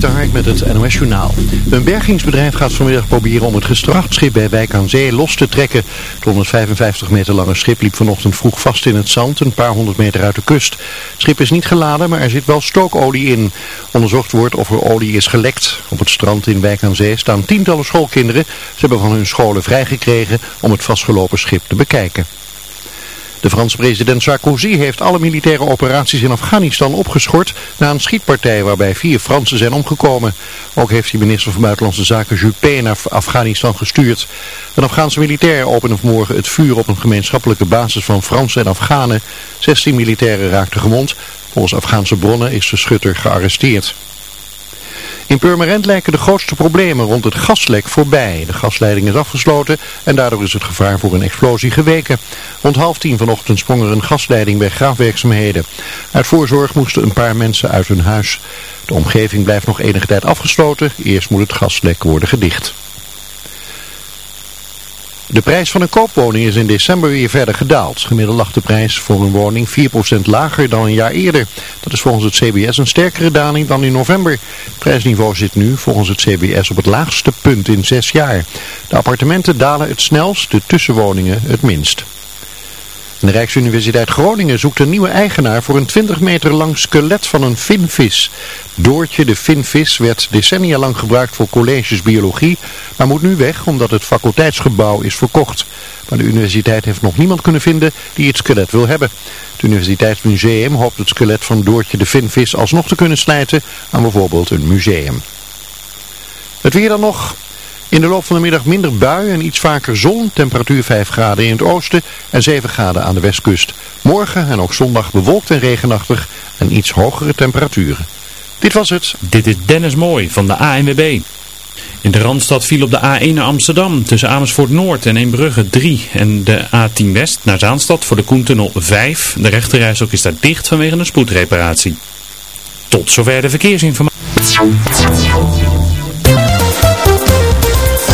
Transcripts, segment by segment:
De met het NOS Journaal. Een bergingsbedrijf gaat vanmiddag proberen om het gestrachtschip bij Wijk aan Zee los te trekken. Het 155 meter lange schip liep vanochtend vroeg vast in het zand, een paar honderd meter uit de kust. Het schip is niet geladen, maar er zit wel stookolie in. Onderzocht wordt of er olie is gelekt. Op het strand in Wijk aan Zee staan tientallen schoolkinderen. Ze hebben van hun scholen vrijgekregen om het vastgelopen schip te bekijken. De Franse president Sarkozy heeft alle militaire operaties in Afghanistan opgeschort na een schietpartij waarbij vier Fransen zijn omgekomen. Ook heeft hij minister van Buitenlandse Zaken Juppé naar Afghanistan gestuurd. Een Afghaanse militair opende vanmorgen het vuur op een gemeenschappelijke basis van Fransen en Afghanen. 16 militairen raakten gewond. Volgens Afghaanse bronnen is de schutter gearresteerd. In Purmerend lijken de grootste problemen rond het gaslek voorbij. De gasleiding is afgesloten en daardoor is het gevaar voor een explosie geweken. Rond half tien vanochtend sprong er een gasleiding bij graafwerkzaamheden. Uit voorzorg moesten een paar mensen uit hun huis. De omgeving blijft nog enige tijd afgesloten. Eerst moet het gaslek worden gedicht. De prijs van een koopwoning is in december weer verder gedaald. Gemiddeld lag de prijs voor een woning 4% lager dan een jaar eerder. Dat is volgens het CBS een sterkere daling dan in november. Het prijsniveau zit nu volgens het CBS op het laagste punt in zes jaar. De appartementen dalen het snelst, de tussenwoningen het minst. De Rijksuniversiteit Groningen zoekt een nieuwe eigenaar voor een 20 meter lang skelet van een vinvis. Doortje de vinvis werd decennia lang gebruikt voor colleges biologie, maar moet nu weg omdat het faculteitsgebouw is verkocht. Maar de universiteit heeft nog niemand kunnen vinden die het skelet wil hebben. Het Universiteitsmuseum hoopt het skelet van Doortje de vinvis alsnog te kunnen slijten aan bijvoorbeeld een museum. Het weer dan nog. In de loop van de middag minder buien en iets vaker zon. Temperatuur 5 graden in het oosten en 7 graden aan de westkust. Morgen en ook zondag bewolkt en regenachtig en iets hogere temperaturen. Dit was het. Dit is Dennis Mooi van de ANWB. In de Randstad viel op de A1 naar Amsterdam tussen Amersfoort Noord en Eembrugge 3 en de A10 West naar Zaanstad voor de Koentunnel 5. De rechterreis ook is daar dicht vanwege een spoedreparatie. Tot zover de verkeersinformatie.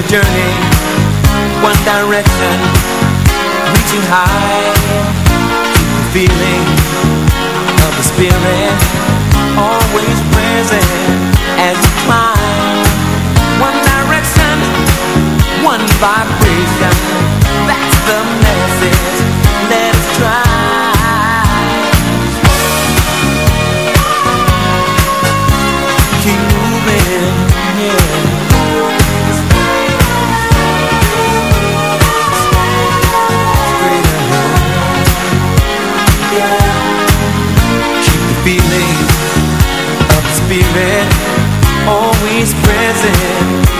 Your journey. One direction, reaching high Keep the feeling of the spirit Always present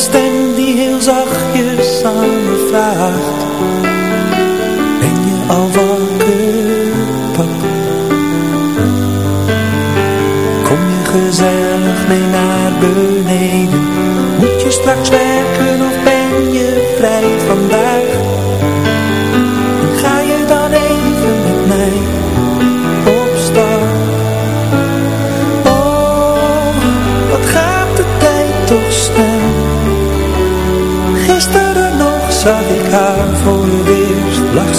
stem die heel zachtjes aan me vraagt Ben je al wakker, pap? Kom je gezellig mee naar beneden? Moet je straks werken of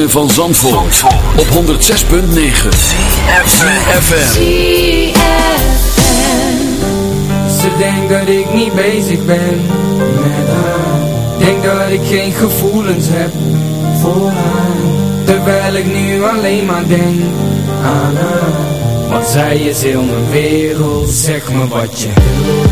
van Zandvoort, op 106.9 FM. Ze denkt dat ik niet bezig ben met haar. Denk dat ik geen gevoelens heb voor haar. Terwijl ik nu alleen maar denk aan haar. Want zij is heel mijn wereld Zeg me wat je wil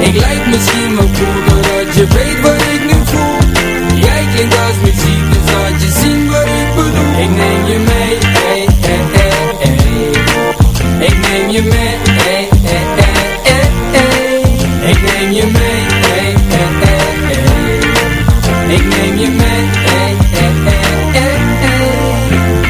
Ik lijk misschien wel cool Doordat je weet wat ik nu voel Jij klinkt als muziek Dus laat je zien wat ik bedoel Ik neem je mee hey, hey, hey, hey. Ik neem je mee hey, hey, hey, hey, hey. Ik neem je mee hey, hey, hey, hey. Ik neem je mee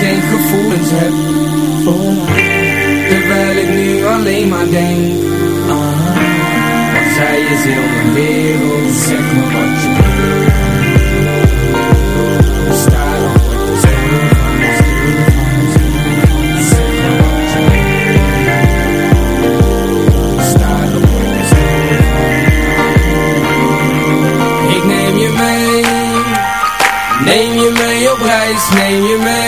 geen gevoelens heb. Haar. Terwijl ik nu alleen maar denk. Haar. Want zij is heel mijn wereld? Zeg me wat je wil. Op wat wat op wat Ik neem je mee. Neem je mee op reis, neem je mee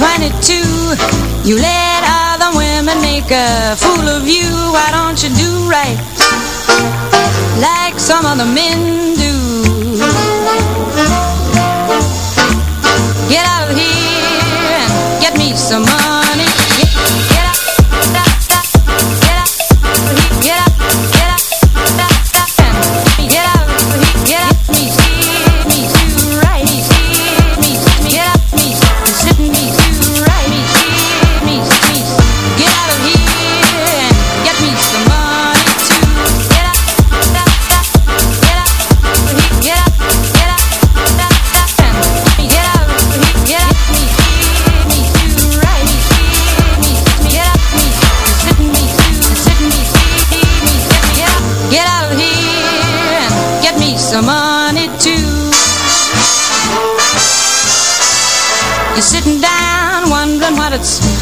22 You let other women make a fool of you. Why don't you do right? Like some other men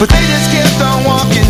But they just kept on walking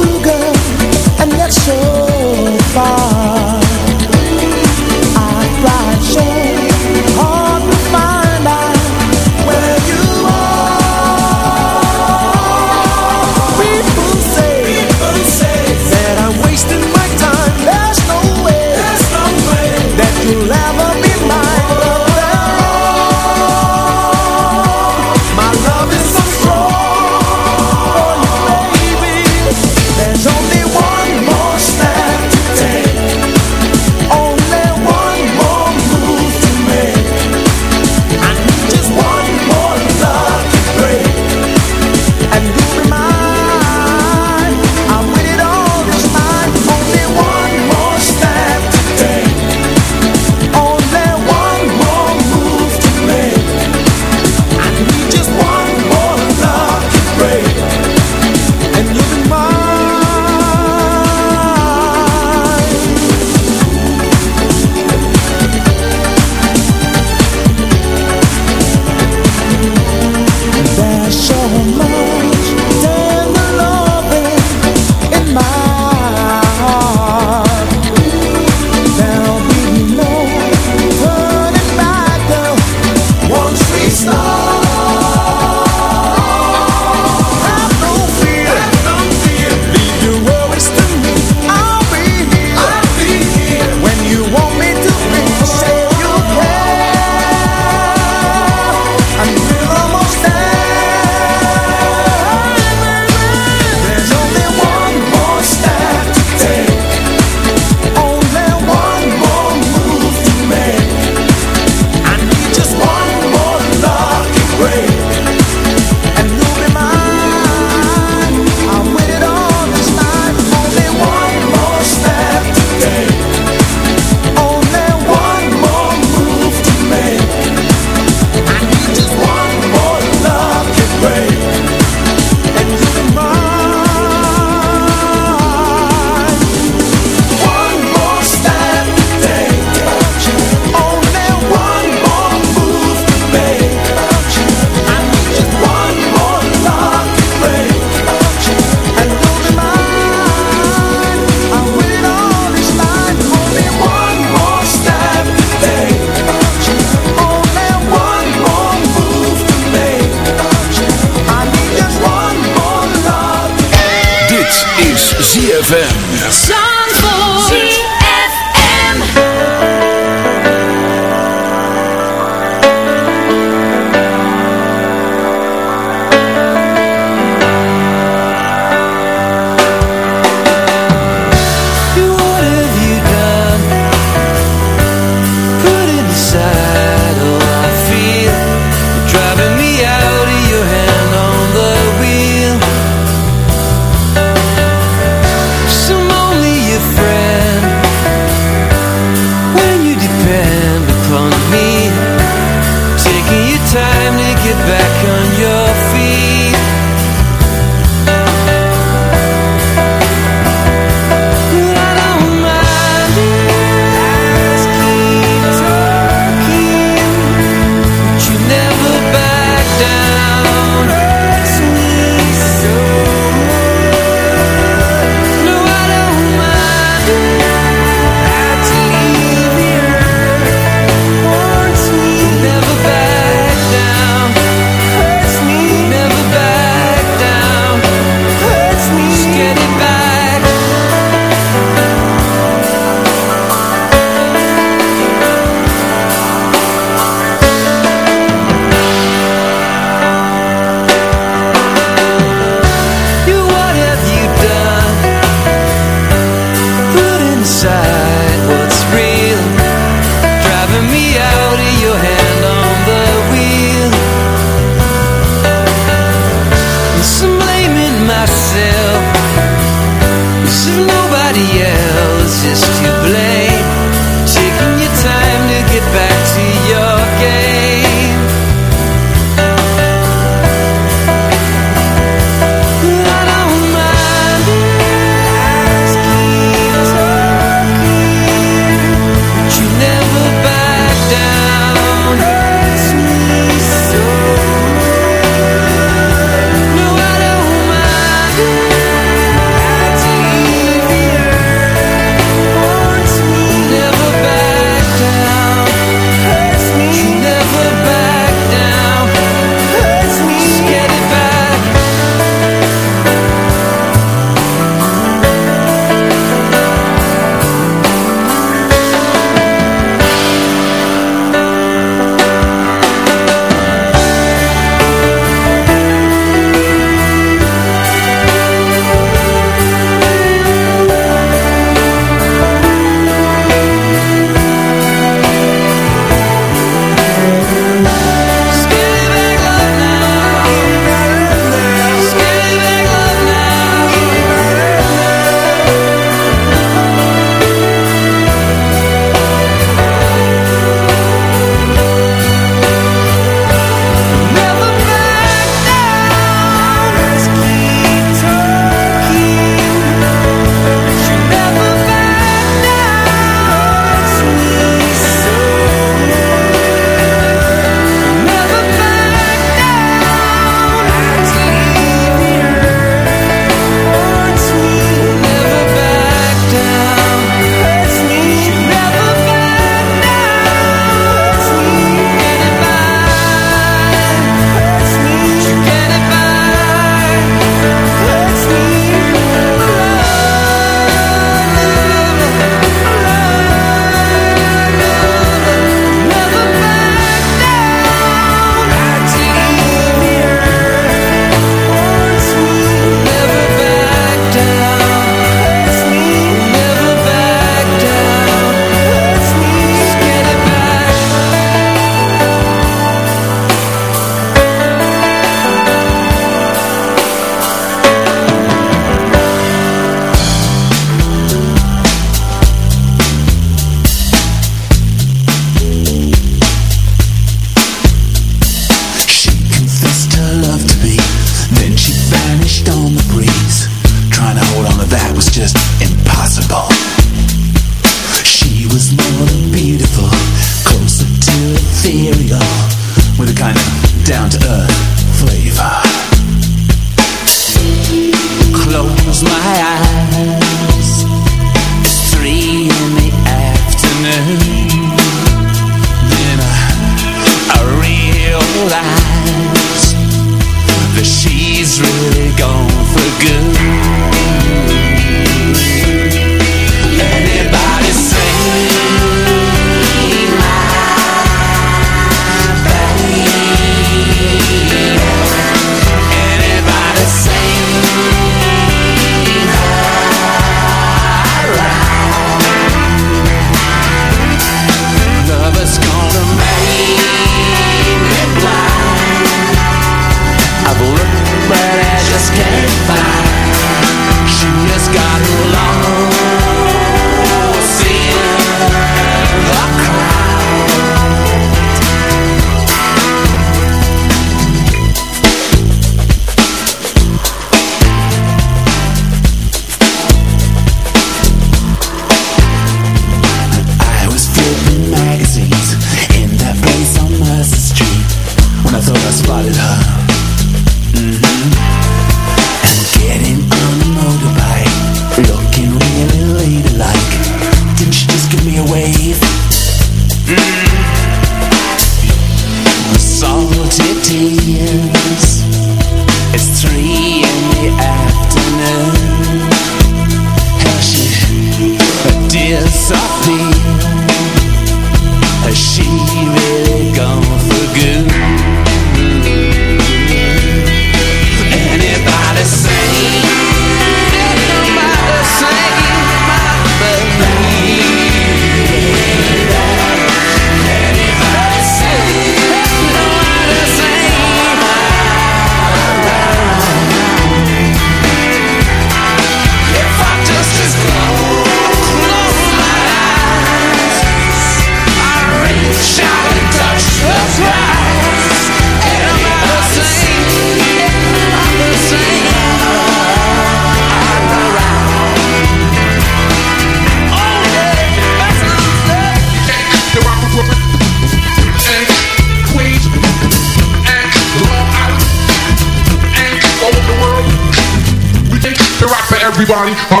Everybody,